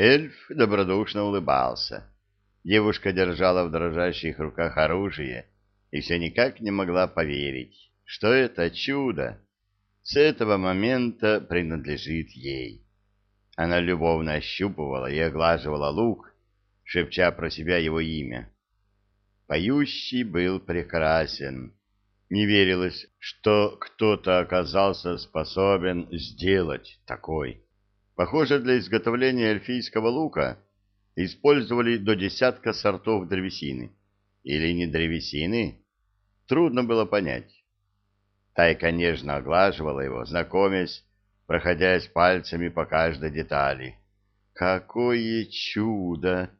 Эльф добродушно улыбался. Девушка держала в дрожащих руках оружие и все никак не могла поверить, что это чудо с этого момента принадлежит ей. Она любовно ощупывала и оглаживала лук, шепча про себя его имя. Поющий был прекрасен. Не верилось, что кто-то оказался способен сделать такой. Похоже, для изготовления эльфийского лука использовали до десятка сортов древесины. Или не древесины? Трудно было понять. Тайка нежно оглаживала его, знакомясь, проходясь пальцами по каждой детали. «Какое чудо!»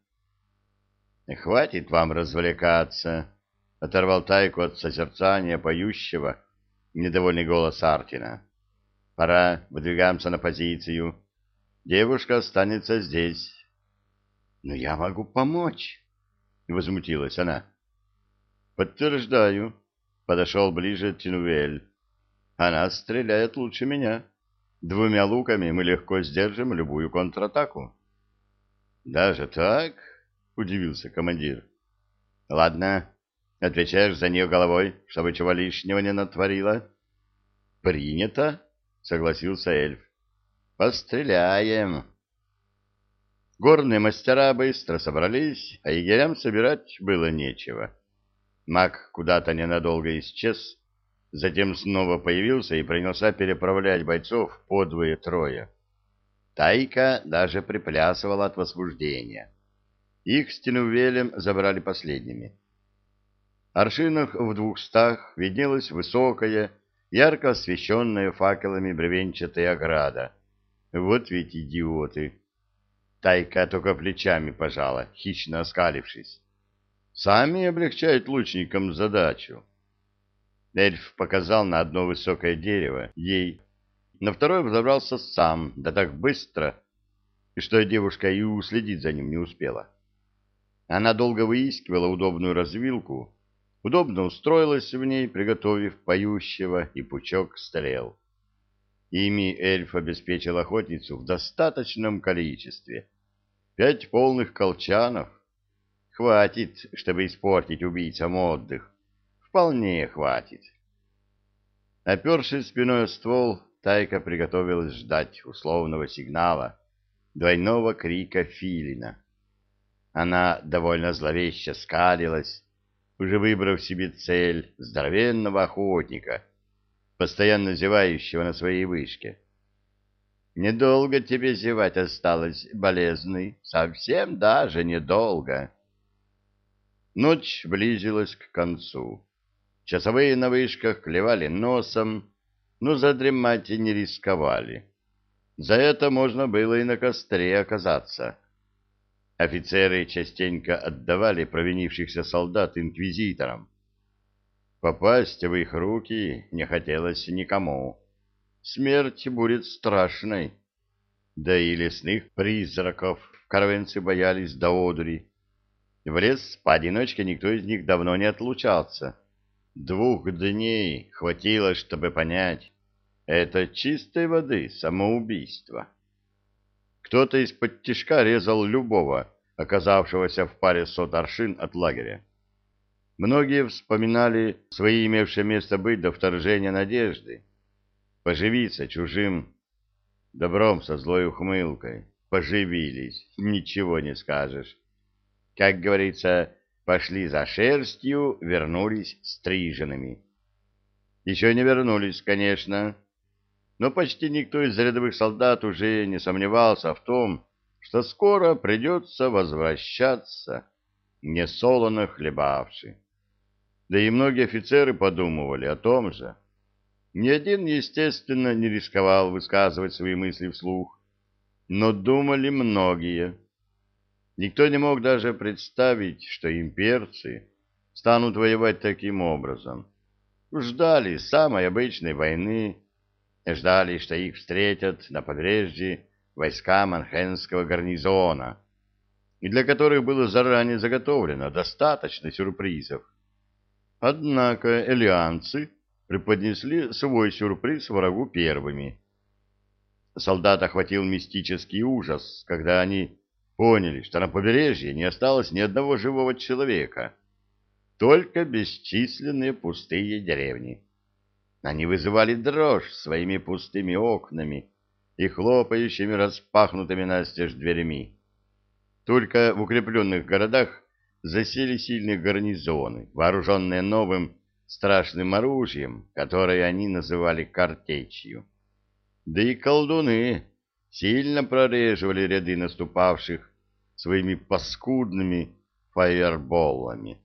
«Хватит вам развлекаться!» — оторвал Тайку от созерцания поющего недовольный голос Артина. «Пора, выдвигаемся на позицию. Девушка останется здесь». «Но я могу помочь!» — возмутилась она. «Подтверждаю», — подошел ближе Тинувель. Она стреляет лучше меня. Двумя луками мы легко сдержим любую контратаку. Даже так? Удивился командир. Ладно, отвечаешь за нее головой, чтобы чего лишнего не натворила. Принято, согласился эльф. Постреляем. Горные мастера быстро собрались, а егерям собирать было нечего. Маг куда-то ненадолго исчез, Затем снова появился и принялся переправлять бойцов по двое-трое. Тайка даже приплясывала от возбуждения. Их с Тенувелем забрали последними. Аршинах в двухстах виднелась высокая, ярко освещенная факелами бревенчатая ограда. Вот ведь идиоты! Тайка только плечами пожала, хищно оскалившись. Сами облегчают лучникам задачу. Эльф показал на одно высокое дерево ей. На второе взобрался сам, да так быстро, что девушка и уследить за ним не успела. Она долго выискивала удобную развилку, удобно устроилась в ней, приготовив поющего и пучок стрел. Ими эльф обеспечил охотницу в достаточном количестве. Пять полных колчанов. Хватит, чтобы испортить убийцам отдых. Вполне хватит. Опершись спиной о ствол, Тайка приготовилась ждать условного сигнала, двойного крика филина. Она довольно зловеще скалилась, уже выбрав себе цель здоровенного охотника, постоянно зевающего на своей вышке. «Недолго тебе зевать осталось, болезный, совсем даже недолго». Ночь близилась к концу. Часовые на вышках клевали носом, но задремать и не рисковали. За это можно было и на костре оказаться. Офицеры частенько отдавали провинившихся солдат инквизиторам. Попасть в их руки не хотелось никому. Смерть будет страшной. Да и лесных призраков каравенцы боялись до одури. В лес поодиночке никто из них давно не отлучался. Двух дней хватило, чтобы понять, это чистой воды самоубийство. Кто-то из-под тишка резал любого, оказавшегося в паре сот аршин от лагеря. Многие вспоминали свои имевшие место быть до вторжения надежды. Поживиться чужим добром со злой ухмылкой. Поживились, ничего не скажешь. Как говорится, пошли за шерстью, вернулись стриженными. Еще не вернулись, конечно, но почти никто из рядовых солдат уже не сомневался в том, что скоро придется возвращаться, не солоно хлебавши. Да и многие офицеры подумывали о том же. Ни один, естественно, не рисковал высказывать свои мысли вслух, но думали многие. Никто не мог даже представить, что имперцы станут воевать таким образом. Ждали самой обычной войны, ждали, что их встретят на побережье войска Манхенского гарнизона, и для которых было заранее заготовлено достаточно сюрпризов. Однако элианцы преподнесли свой сюрприз врагу первыми. Солдат охватил мистический ужас, когда они поняли, что на побережье не осталось ни одного живого человека, только бесчисленные пустые деревни. Они вызывали дрожь своими пустыми окнами и хлопающими распахнутыми настежь дверями. Только в укрепленных городах засели сильные гарнизоны, вооруженные новым страшным оружием, которое они называли картечью. Да и колдуны сильно прореживали ряды наступавших своими паскудными фаерболами.